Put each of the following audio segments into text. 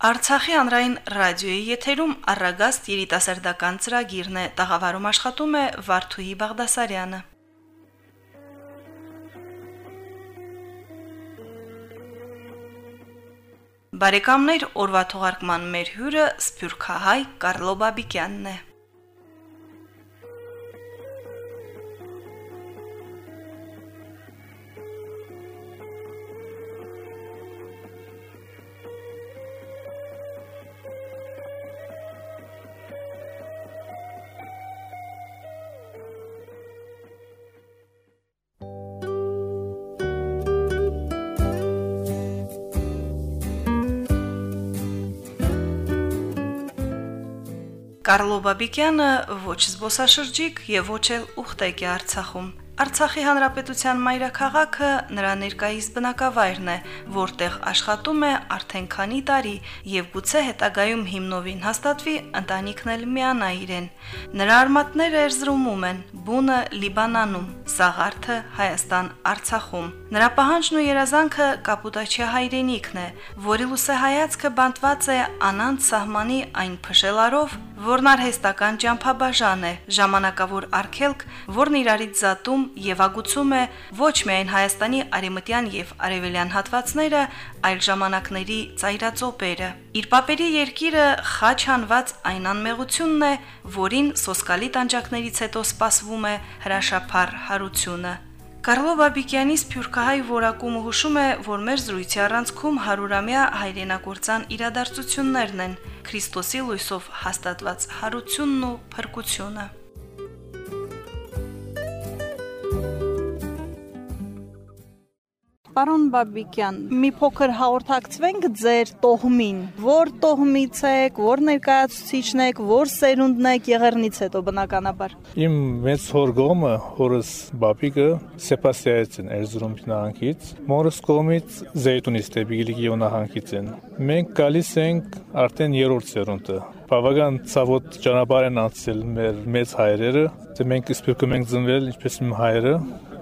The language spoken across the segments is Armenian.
Արցախի հանրային ռադիոյի եթերում առագաստ երիտասարդական ծրագիրն է, տաղավարում աշխատում է Վարդուհի Բաղդասարյանը։ Բարեկամներ, օրվա թողարկման մեր հյուրը Սփյուռքահայ Կարլո Բաբիկյանն է։ Կարլո Բաբիկյանը ոչ զբոսաշրջիկ եւ ոչ էլ ուխտեկ է Արցախում։ Արցախի հանրապետության մայրաքաղաքը նրա ներկայիս բնակավայրն է, որտեղ աշխատում է արդեն քանի տարի եւ գուցե հետագայում հիմնովին հաստատվի ընտանիքն էլ միանա իրեն։ Նրա արմատները երզրումում են, բունը Լիբանանում, Սաղարթը Հայաստան, Արցախում։ Նրա պահանջն ու երազանքը կապուտաչի հայրենիքն է, որի լուսահայացքը բանտված է անանց սահմանի այն փշելարով, որն արհեստական ճամփաբաժան է, ժամանակավոր արգելք, որն իրարից զատում եւ ագուցում է ոչ միայն Հայաստանի արեմտյան եւ արևելյան հատվածները, այլ ժամանակների ծայրածոպերը։ Իր papերի երկիրը խաչ հանված այն անմեղությունն է, որին սոսկալի տանջակներից հետո սպասվում է հրաշափառ հարությունը։ Կարլո Բաբիկյանի Սփյուռքահայ որակումը հուշում է, որ մեր զրույցի առանցքում 100-ամյա հայրենագործան իրադարձություններն են. Քրիստոսի լույսով հաստատված հարությունն ու փրկությունը։ Պարոն Բաբիկյան, մի փոքր հաղորդակցվենք ձեր տոհմին։ Որ տոհմից եք, որ ներկայացուցիչն եք, որ սերունդն եք եղեռնից հետո բնականաբար։ Իմ մեծ հորգոմը, հորս Բաբիկը Սեբաստիայից են Էրզրում նահանգից, մորս կողմից Զեյտունից դեպի Գիլիգիո նահանգից են։ Մենք գալիս ենք արդեն երրորդ սերունդը բավական ցավոտ ճանապարհ են անցել մեր մեծ հայրերը, դե մենք իսպիրկում ենք ծնվել ինչպես իմ հայրը,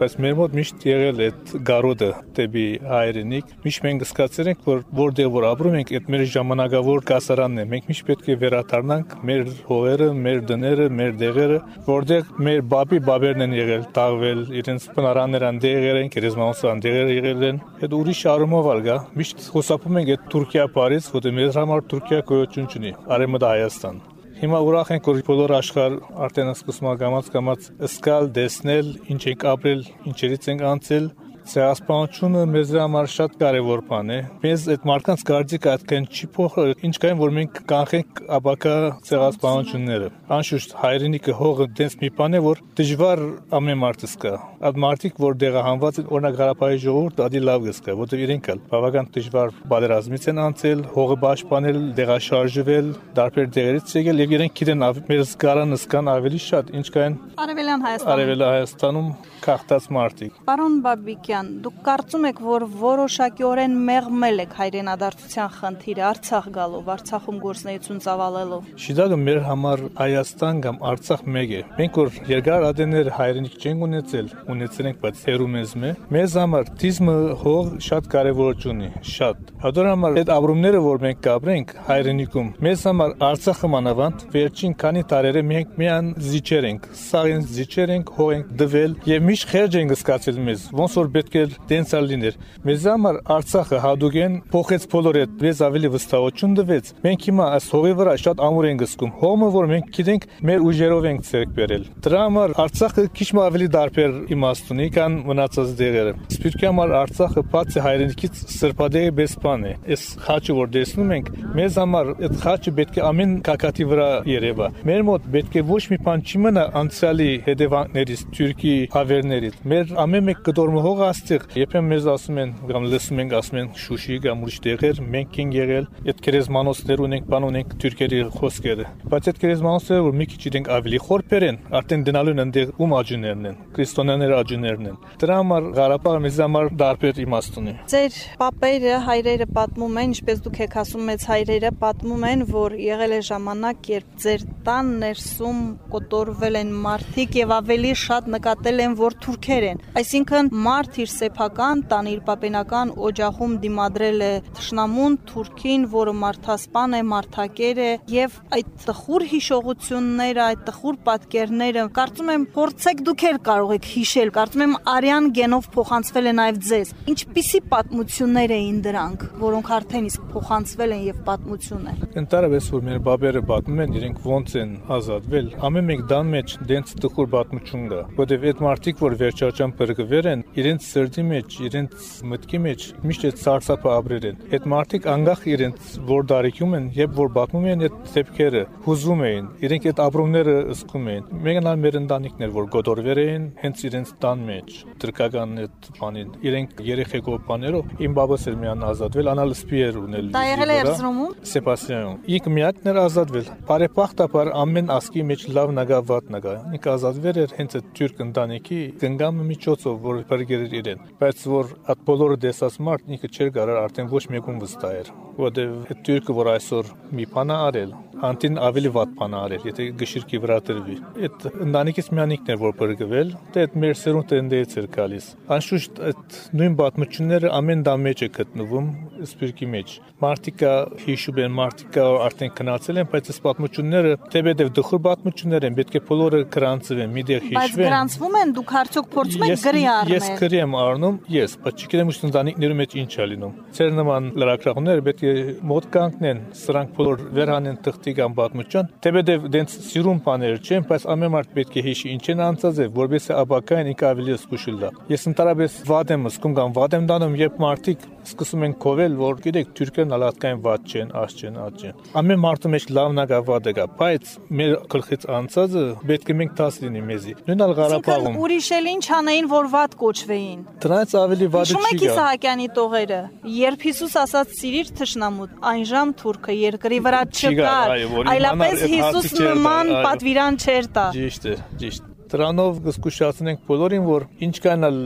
բայց մեր մոտ միշտ եղել է գարոդը դեպի հայրենիք։ Միշտ մենք զգացել ենք, որ որտեղ որ ապրում ենք, այդ մեր ժամանակավոր կասարանն է։ Մենք միշտ պետք է վերադառնանք մեր հողերը, մեր դները, մեր դեղերը, որտեղ մեր բաբի բաբերն են եղել, տաղվել, իրենց բնարաններ անդեղեր են, գերեզմանոց անդեղեր եղել են։ Այդ ուրիշ առումով ալգա։ Միշտ խոսապում ենք այդ Թուրքիա Փարիզ, որտեղ մեր համար Թուրքիա գոյություն ունի։ Արեմուտ Հայաստան։ Հիմա ուրախ ենք, որ բոլոր աշխարհ արդեն սկսում է գամած գամած սկալ, տեսնել, ինչ ենք ապրել, ինչերից ենք անցել Ցեղասպանությունը մեզ համար շատ կարևոր բան է։ Մեզ այդ մարդկանց կարծիքը այդքան չի փոխել, ինչ կային, որ մենք կանխենք ապակա ցեղասպանությունները։ Անշուշտ հայրենիքը հողը դենս մի բան է, որ դժվար ամեն մարդս կա։ Այդ մարդիկ, որ դեղահանված են օրինակ Ղարաբաղի ժողովուրդ, ադի լավ գսկա, որտեղ իրենք էլ բավական դժվար բادرազմից են անցել, հողը պաշտպանել, դեղաշարժվել, դարբեր դեղերից եկել եւ իրենք գիտեն մեր զգարանը սկան ավելի շատ, ինչ կային Արևելյան Հայաստանում։ Արևելյան Հայաստանում քաղտած մարդիկ։ Պարոն Բաբիկյան դուք կարծում եք, որ որոշակիորեն մեղմել եք հայրենադարձության խնդիրը Արցախ գալով, Արցախում գործնեություն ծավալելով։ Շիդագը մեր համար Հայաստան կամ Արցախ մեկ է։ Մենք որ երկար ադեներ հայրենիք չենք ունեցել, ունեցել ենք, բայց հերու մեզ մե։ Մեզ համար տիզմը հող շատ կարևոր ունի, շատ։ Հատոր համար այդ ապրումները, որ մենք կապրենք հայրենիքում, մեզ համար Արցախը մանավանդ վերջին քանի տարերը մենք միան զիջեր ենք, սաղ զիջեր ենք, հող ենք դվել եւ միշտ խերջ ենք սկացել մեզ, ոնց որ պետք է տենցալ լիներ։ Մեզ համար Արցախը հadogen փոխեց բոլոր այդ մեզ ավելի վստահություն տվեց։ Մենք հիմա այս հողի վրա շատ ամուր ենք զգում։ Հողը, որ մենք գիտենք, մեր ուժերով ենք ցերկ բերել։ Դրա համար Արցախը քիչ մ ավելի դարբեր իմաստ ունի, քան մնացած դեղերը։ Սպիրկի համար Արցախը բացի հայրենիքից սրբադեղի բեսպան է։ Այս խաչը, որ տեսնում ենք, մեզ համար այդ խաչը պետք է ամեն կակատի վրա երևա։ Մեր մոտ պետք է ոչ մի բան չի մնա անցյալի հետևանքներից, Թուրքի հավերներից։ Մեր ամեն մեկ կդորմը հող աստեղ Երբեմն մեզ ասում են կամ լսում ենք ասում են Շուշի կամ ուրիշ տեղեր մենք ենք եղել, այդ քերեզմանոցներ ունենք, բան ունենք թուրքերի խոսքերը։ Բայց այդ քերեզմանոցները որ մի քիչ իրենք ավելի խորփեր են, արդեն դնալու են այնտեղ ում աջուներն են, քրիստոնյաներ աջուներն են։ Դրա համար Ղարաբաղը մեզ համար դարբեր իմաստ ունի։ Ձեր պապերը, հայրերը պատմում են, ինչպես դուք եք ասում, մեծ հայրերը պատմում են, որ եղել է ժամանակ, երբ ձեր տան ներսում կոտորվել են մարդիկ եւ ավելի շատ նկատել են, որ թուրքեր են։ Այսինքն մարդի իր սեփական, տան իր պապենական օջախում դիմադրել է Թշնամուն, Թուրքին, որը մարդասպան է, մարդակեր է, եւ այդ տխուր հիշողությունները, այդ տխուր պատկերները, կարծում եմ, փորձեք դուք էլ կարող եք հիշել, կարծում եմ արյան գենով փոխանցվել է նաեւ ձեզ։ Ինչպիսի պատմություններ էին դրանք, որոնք արդեն իսկ փոխանցվել են եւ պատմություն են։ Ընդառաջ որ մեր բաբերը պատմում են, իրենք ոնց են ազատվել։ Ամեն մեկ դան մեջ դենց տխուր պատմություն կա, որովհետեւ այդ մարդիկ, որ վերջաճան բրգվեր են, իրենց սրտի մեջ, իրենց մտքի մեջ միշտ այդ սարսափը ապրել են։ Այդ մարդիկ անգախ իրենց որ դարիքում են, երբ որ պատմում են այդ դեպքերը, հուզում էին, իրենք այդ ապրումները զգում էին։ Մեկն մեր ընտանիքներ, որ գոտորվեր էին հենց իրենց տան մեջ, դրկական այդ բանին։ Իրենք երեխեքով բաներով իմ բաբաս էր միան ազատվել, անալ սպի էր ունել։ Դա եղել է Էրզրումում։ Սեբաստիանում։ Իք միակն էր ազատվել։ Բարեփոխտաբար ամեն ասկի մեջ լավ նագա վատ նագա։ Ինք ազատվել էր հենց այդ թուրք ընտանիքի գնգամը միջոցով, որ բերգեր իրեն։ Բայց որ այդ բոլորը դեսած մարդ ինքը չէր կարող արդեն ոչ մեկում վստահ էր որտեվ այդ թուրքը որ այսօր մի բան արել, անտին ավելի վատ բան արել, եթե գշիրքի վրա դրվի։ Այդ ընտանիքից միանիկն էր որ բրգվել, դե այդ մեր սերունդը ընդդեից էր գալիս։ Անշուշտ այդ նույն պատմությունները ամեն դա մեջ է գտնվում սպիրկի մեջ։ Մարտիկա հիշում են, մարտիկա արդեն քնացել են, բայց այս պատմությունները դեպեդև դխուր պատմություններ են, պետք է բոլորը գրանցվեն, միտեղ հիշվեն։ Բայց գրանցվում են, դուք արդյոք փորձում եք գրի առնել։ Ես գրի եմ առնում, ես, բայց չգիտեմ ուսուն ընտանիքներում մեջ ինչ է լինում։ Ձեր նման լրագրողները պետք է մոտ կանգնեն, սրանք բոլոր վերանեն թղթի կամ պատմություն, դեպեդև դենց սիրուն բաներ չեն, բայց ամեն մարդ պետք է հիշի ինչ են անցած է, որովհետեւ ապակային ինք ավելի զգուշիլ դա։ Ես ընդհանրապես վատ եմ զգում կամ վատ եմ դանում, երբ մարդիկ սկսում են կովել, որ գիտեք, թուրքերն ալատկային վատ չեն, աշ չեն, ած չեն։ Ամեն մարդու մեջ լավն ա վատը կա, բայց մեր գլխից անցածը պետք է մենք դաս լինի մեզի։ Նույնալ Ղարաբաղում։ Ուրիշ էլ ինչ անեին, որ վատ կոչվեին։ Դրանից ավելի վատը չի գա։ Շուտ եք Իսահակյանի տողերը։ Երբ Հիսուս ասաց սիրիր թշնամուտ, այն ժամ թուրքը երկրի վրա չկար, այլապես Հիսուս նման պատվիրան չէր տա։ Ճիշտ է, ճիշտ Դրանով կսկուշացնենք բոլորին, որ ինչքան էլ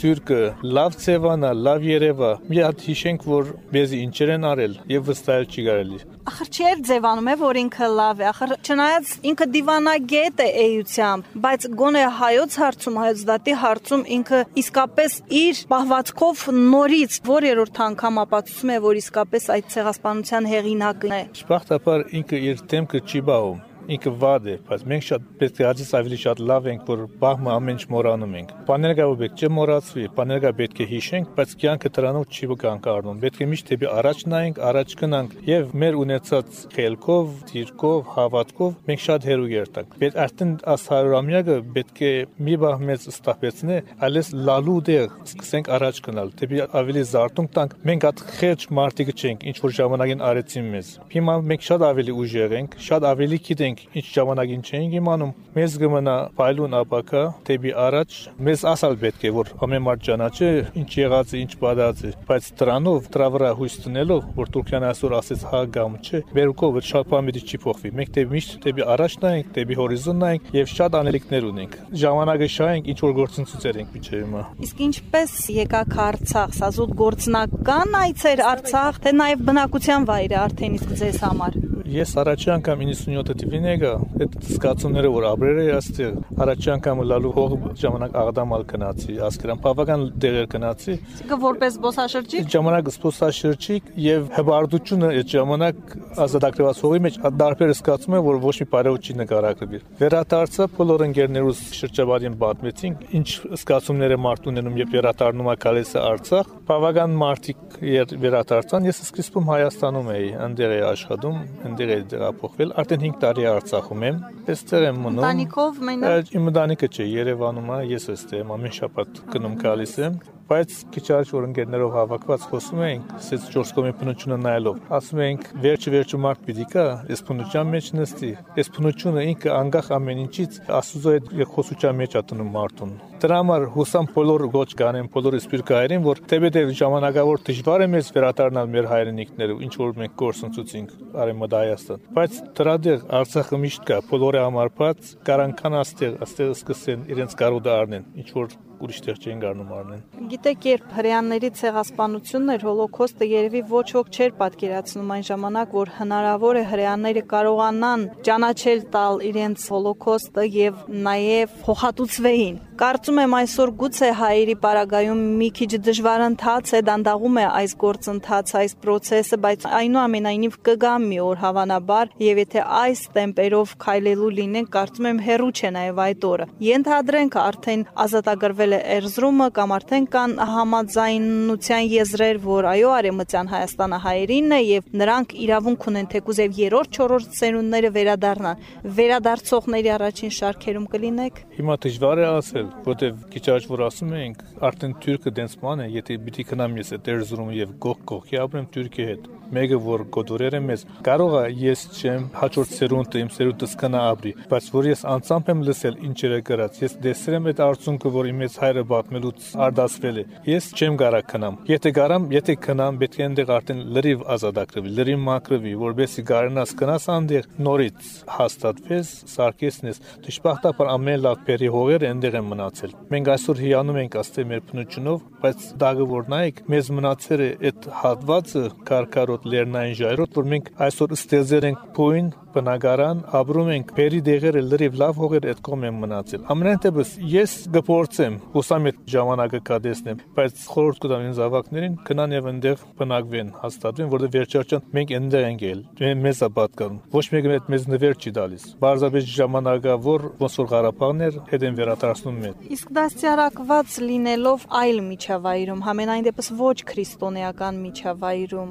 թուրքը լավ ծևանա, լավ երևա, մի հատ հիշենք, որ մեզի ինչեր են արել եւ վստահել չի կարելի։ Ախր չի էր ձևանում է, որ ինքը լավ է, ախր չնայած ինքը դիվանագետ է էությամբ, բայց գոնե հայոց հարցում, հայոց դատի հարցում ինքը իսկապես իր պահվածքով նորից որ երրորդ անգամ ապացուցում է, որ իսկապես այդ ցեղասպանության հեղինակն է։ Շփախտաբար ինքը իր դեմքը չի բաղում ինքը վատ է, բայց մենք շատ պետք է աջից ավելի շատ լավ ենք, որ բաղմը ամեն ինչ մոռանում ենք։ Բաները գա պետք չէ մոռացվի, բաները գա պետք է հիշենք, բայց կյանքը դրանով չի վկանգ առնում։ Պետք է միշտ դեպի առաջ նայենք, առաջ գնանք եւ մեր ունեցած խելքով, դիրքով, հավատքով մենք շատ հերու երտանք։ Պետք արդեն ասարամյակը պետք է մի բաղ մեծ ստապեցնե, այլես լալու դեր սկսենք առաջ գնալ, դեպի ավելի զարտունք տանք։ Մենք այդ խեջ մարտիկը չենք, ինչ որ ժամանակին արեցին մեզ։ Հիմա մենք շատ ավելի ուժեղ ենք, շատ ավելի գիտենք մենք ինչ ժամանակին չենք իմանում, մեզ կմնա փայլուն ապակա դեպի առաջ։ Մեզ ասալ պետք է որ ամեն մարդ ճանաչի ինչ եղած է, ինչ պատած է, բայց դրանով դրա վրա հույս տնելով, որ Թուրքիան այսօր ասեց հա կամ չէ, վերուկով բան չի փոխվի։ Մենք դեպի միշտ դեպի առաջ նայենք, դեպի հորիզոն նայենք եւ շատ անելիքներ ունենք։ Ժամանակը շահենք, ինչ որ գործընթացեր ենք միջև հիմա։ Իսկ ինչպես եկաք Արցախ, սա զուտ գործնական այցեր Արցախ, թե նաեւ բնակության վայր է արդեն իսկ ձեզ համար։ Ես առաջի անգամ 97 թվին եկա, այդ զգացումները որ ապրել էի այստեղ, առաջի անգամ լալու հող ժամանակ աղդամալ գնացի, ասկրան բավական դեղեր գնացի։ Իսկ որպես զբոսաշրջիկ։ Ժամանակ զբոսաշրջիկ եւ հբարդությունը այդ ժամանակ ազատագրված հողի մեջ դարբեր զգացում եմ, որ ոչ մի բարեու չի նկարագրվի։ Վերադարձա բոլոր ընկերներուս շրջաբարին պատմեցինք, ինչ զգացումներ է մարդ ունենում, երբ վերադառնում է գալիս Արցախ։ Բավական մարդիկ վերադարձան, ես սկզբում Հայաստանում էի, այնտեղ էի աշխատում, այնտեղ այստեղ է դրափոխվել, արդեն 5 տարի Արցախում եմ, այստեղ եմ մնում։ Ընտանիքով մենակ։ Իմ ընտանիքը չէ, Երևանում է, ես էստեղ եմ, ամեն շաբաթ գնում գալիս եմ բայց քիչ առաջ որ ընկերներով հավաքված խոսում էինք, ասեց 4 կողմի բնությունը նայելով, ասում էինք վերջը վերջը մարդ պիտի կա, այս բնության մեջ նստի։ Այս բնությունը ինքը անկախ ամեն ինչից Աստուծո հետ խոսության մեջ ատնում մարդուն։ Դրա համար հուսամ բոլոր գոչ կանեն, բոլոր սպիրկայերին, որ թեպետև ժամանակավոր դժվար է մեզ վերադառնալ մեր հայրենիքները, ինչ որ մենք գործընծուցինք արեմդ Հայաստան։ Բայց դրադեղ Արցախը միշտ կա, բոլորը համարփած, կարանքան աստեղ, աստեղ սկսեն իրենց կարոդը առնեն, ինչ որ ուրիշ տեղ չէին գարնում արնեն։ Գիտեք, երբ հрьяաների ցեղասպանությունն էր հոլոկոստը երևի ոչ ոք չէր պատկերացնում այն ժամանակ, որ հնարավոր է հрьяաները կարողանան ճանաչել տալ իրենց հոլոկոստը եւ նաեւ փոխհատուցվեին։ Կարծում եմ այսօր գուցե հայերի պարագայում մի քիչ դժվար ընթաց է, դանդաղում է այս գործընթացը, այս process-ը, բայց այնուամենայնիվ կգա մի օր հավանաբար եւ եթե այս տեմպերով քայլելու լինեն, կարծում եմ հերու չէ նաեւ այդ օրը։ Ենթադրենք արդեն ազատագրվել է Էրզրումը կամ արդեն կան համաձայնության եզրեր, որ այո, արեմտյան Հայաստանը հայերինն է եւ նրանք իրավունք ունեն թեկուզ եւ երրորդ, չորրորդ սերունդները վերադառնան։ Վերադարձողների առաջին շարքերում կլինեք։ Հիմա դժվար է ասել, որտեվ քիչ առաջ որ ասում էինք, արդեն թուրքը դենց ման է, եթե պիտի քնամ ես այդ Էրզրումը եւ գող գողի ապրեմ Թուրքիի հետ մեկը որ գոդորեր է մեզ կարող է ես չեմ հաջորդ սերունդը իմ սերունդս կնա ապրի բայց որ ես անցամբ եմ լսել ինչերը գրած ես դեսել եմ այդ արդյունքը որ իմ հայրը բատմելուց արդասվել է ես չեմ կարա քնամ եթե կարամ եթե քնամ պետք է այնտեղ արդեն լրիվ ազատագրվի լրիվ մակրվի որբեսի գարնաս կնաս այնտեղ նորից հաստատվես սարկեսնես դժբախտաբար ամեն լավ բերի հողերը այնտեղ են մնացել մենք այսօր հիանում ենք աստե մեր փնությունով բայց դագը որ նայեք մեզ մնացել է այդ հատվածը կարկարոտ լեռնային ժայռոտ, որ մենք այսօր ստեղծել ենք փոյն բնակարան, ապրում ենք, բերի դեղերը լրիվ լավ հողեր այդ կողմ են մնացել։ Ամենայն դեպս ես գործեմ, հուսամ այդ ժամանակը կադեսնեմ, բայց խորհուրդ կտամ ինձ ավակներին գնան եւ այնտեղ բնակվեն, հաստատվեն, որովհետեւ վերջերջան մենք այնտեղ ենք ել, մեզ է պատկանում։ Ոչ մեկը այդ մեզ նվեր չի տալիս։ Բարձրապես ժամանակա, որ ոնց որ Ղարաբաղներ հետ են վերադարձնում մեզ։ Իսկ դաստիարակված լինելով այլ միջավայրում, համենայն դեպս ոչ քրիստոնեական միջավայրում,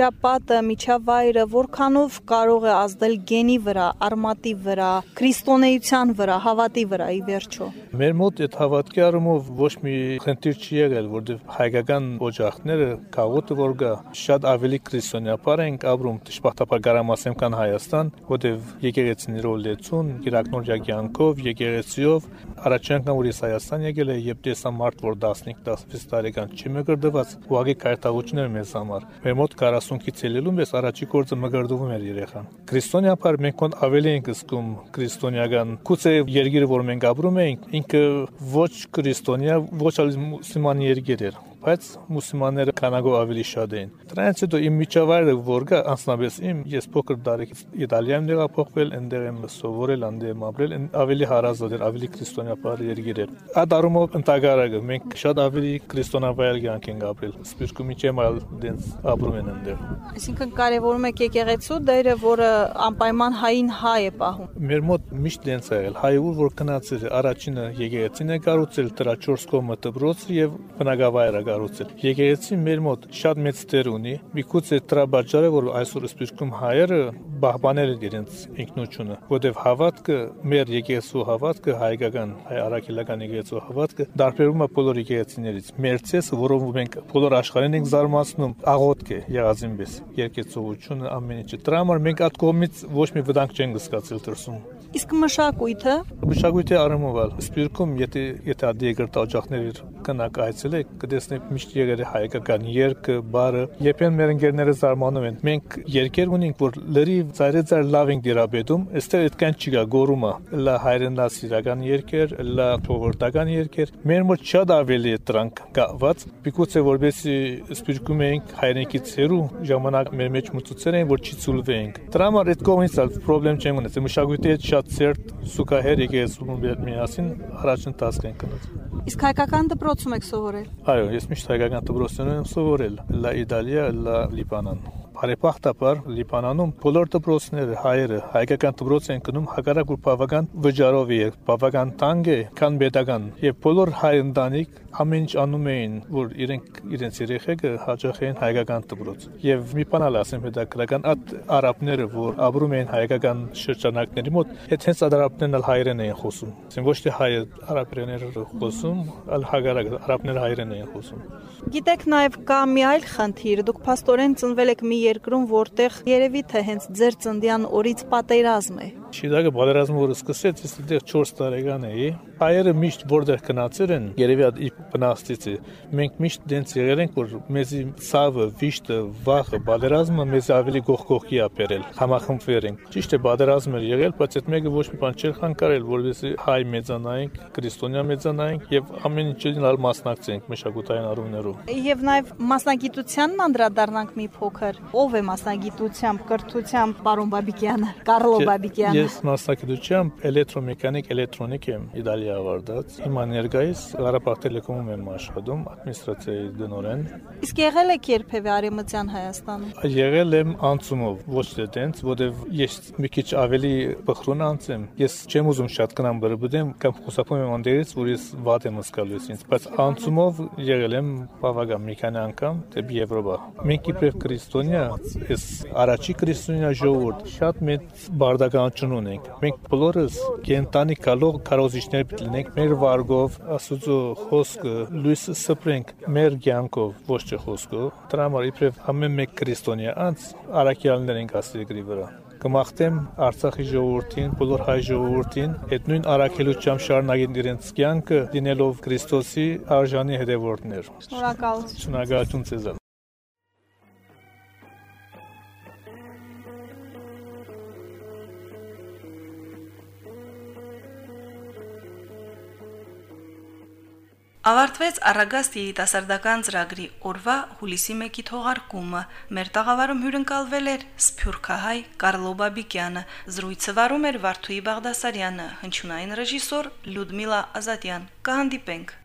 շրջապատը, միջավայրը որքանով կարող է ազդել գենի վրա, արմատի վրա, քրիստոնեության վրա, հավատի վրա ի վերջո։ Մեր մոտ այդ հավատքի առումով ոչ մի խնդիր չի եղել, որովհետև հայկական օջախները քաղուտը որ գա շատ ավելի քրիստոնեապար են ապրում, դժբախտաբար գարամասեմ կան Հայաստան, որովհետև եկեղեցիներով լեցուն, գիրակնոր յակյանքով, եկեղեցիով որ ես Հայաստան եկել եմ, երբ տեսա մարդ, որ 15-16 տարեկան չի մգրդված, ուղղակի կայտաղություններ մեզ համար։ Մեր մոտ 40-ից ելելում ես առաջի գործը մգրդվում էր երեխան։ Քրիստոնյա Բնականաբար մենք ոնց ավելի ենք զգում քրիստոնեական։ Գուցե երկիրը, որ մենք ապրում ենք, ինքը ոչ քրիստոնյա, ոչ այլ մուսուլման երկիր էր բայց մուսուլմանները քանակով ավելի շատ էին։ Դրանից հետո իմ միջավայրը որ կա անցնաբես իմ ես փոքր տարեկից Իտալիայում տեղափոխվել, այնտեղ եմ սովորել, այնտեղ ապրել, ավելի հարազատ էր, ավելի քրիստոնեապար երկիր էր։ Այդ առումով ընդհանրակը մենք շատ ավելի քրիստոնեավայր կյանք ենք ապրել։ Սպիրկումի չեմ այլ դենց ապրում են այնտեղ։ Այսինքն կարևորում եք եկեղեցու դերը, որը անպայման հային հայ է պահում։ Մեր մոտ միշտ դենց է եղել։ Հայը որ գնացել առաջինը եկեղեցին է կառուցել, դրա 4 կողմը դպրոցը եւ բնակավայրը կառուցել։ Եկեղեցին մեր մոտ շատ մեծ տեր ունի։ Միգուցե դրա պատճառը, որ այսօր սպիրկում հայերը բահբանել են իրենց ինքնությունը, որովհետև հավատքը, մեր եկեղեցու հավատքը, հայկական, հայ արաքելական եկեղեցու հավատքը դարբերում է բոլոր եկեղեցիներից։ Մեր ցեսը, որով մենք բոլոր աշխարհին ենք զարմացնում, աղոթք է եղածին պես, երկեցողությունը ամեն ինչը։ Դրա համար մենք այդ կողմից ոչ մի վտանգ չենք զգացել դրսում։ Իսկ մշակույթը մշակույթի առումով սպիրկում եթե եթե ադիեգր տաճախներ կնակ այցելեք կտեսնեք միշտ եղել է հայկական երգը, բարը։ Երբեմն մեր ընկերները զարմանում են։ Մենք երկեր ունենք, որ լրիվ ծայրեծար լավ ենք դերաբեդում, այստեղ այդքան չի գա գորումը։ Լա հայրենասիրական երկեր, լա փողորտական երկեր։ Մեր մոտ շատ ավելի է դրանք կապված։ Պիկուցե որբեսի սպիրկում ենք հայրենիքից հեռու ժամանակ մեր մեջ մտածել են, որ չի ցուլվենք։ Դրա համար այդ կողմից էլ խնդրեմ չեմ ունեցել։ Մշակույթի հետ շատ ծերտ սուկահեր եկեղեցու միասին առաջընթաց ենք գնացել։ Իսկ հայկական դպրոցում եք սովորել։ Այո, ես միշտ հայկական դպրոցում եմ սովորել։ Լա Իտալիա, լա Լիբանան։ Բարեբախտաբար Լիբանանում բոլոր դպրոցները հայերը հայկական դպրոց են գնում հակառակ որ բավական վճարով է, բավական տանգ է, քան պետական։ Եվ բոլոր հայ ընտանիք ամեն ինչ անում էին, որ իրենք իրենց երեխեքը հաճախեն հայկական դպրոց։ Եվ մի բան ասեմ հետաքրական այդ արաբները, որ ապրում էին հայկական շրջանակների մոտ, այդ հենց արաբներն ալ հայերեն էին խոսում։ Ասեն ոչ թե հայ արաբերեներ խոսում, այլ հակառակ արաբները հայերեն էին խոսում։ Գիտեք նաև կա մի այլ խնդիր, դուք փաստորեն ծնվել եք մի երկրում, որտեղ երևի թե հենց ձեր ծնդյան օրից պատերազմ է։ Շիրակը պատերազմը որ սկսեց, ես դեռ 4 տարեկան էի։ Հայերը միշտ որտեղ գնացել են, երևի այդ բնաստից է։ Մենք միշտ դենց եղել ենք, որ մեզի ցավը, վիշտը, վախը, պատերազմը մեզ ավելի գողկողքի է բերել, համախմբվել ենք։ Ճիշտ է, պատերազմը եղել, բայց այդ մեկը ոչ մի բան չէր խանգարել, որովհետեւ հայ մեծանայինք, քրիստոնյա մեծանայինք եւ ամեն ինչին հալ մասնակցենք մշակութային առումներով։ Եվ նաեւ մասնագիտությանն անդրադառնանք մի փոքր։ Ո՞վ է մասնագիտությամբ, կրթությամբ, պարոն Բաբիկյանը, Կարլո Բաբիկյանը։ Ես մասնագիտությամբ էլեկտրոմեխանիկ, էլեկտրոնիկ եմ Իտալիա ավարտած։ Հիմա ներկայիս Ղարաբաղ Տելեկոմում եմ աշխատում ադմինիստրացիայի դնորեն։ Իսկ եղել եք երբևէ Արեմտյան Հայաստանում։ Եղել եմ անցումով, ոչ թե տենց, որովհետև ես մի քիչ ավելի բխրուն անցեմ։ Ես չեմ ուզում շատ կնամ բրբդեմ կամ խուսափում եմ անդերից, որ ես վատ եմ սկալուց ինձ, բայց անցումով եղել եմ բավական մի քանի անգամ դեպի Եվրոպա։ Մենք իբրև քրիստոնյա, ես առաջի քրիստոնյա ժողովուրդ շատ մեծ բարդականություն ունենք։ Մենք բոլորս կենտանի կալող կարոզիչներ պետք լինենք մեր վարգով, Աստծո խոսքը լույս սփրենք մեր ցանկով, ոչ թե խոսքով։ Դրա համար իբրև ամեն մեկ քրիստոնյա անց արաքյալներ ենք աստիճանի վրա կմաղթեմ Արցախի ժողովրդին, բոլոր հայ ժողովրդին, այդ նույն արաքելությամբ շարունակեն իրենց կյանքը լինելով Քրիստոսի արժանի հետևորդներ։ Շնորհակալություն։ Շնորհակալություն ցեզ։ Ավարտվեց Արագաստ երիտասարդական ծրագրի օրվա հուլիսի 1-ի թողարկումը։ Մեր տաղավարում հյուրընկալվել էր Սփյուռքահայ Կարլո Բաբիկյանը, զրույցը վարում էր Վարդուհի Բաղդասարյանը, հնչյունային ռեժիսոր Լյուդմիլա Ազատյան։ Կհանդիպենք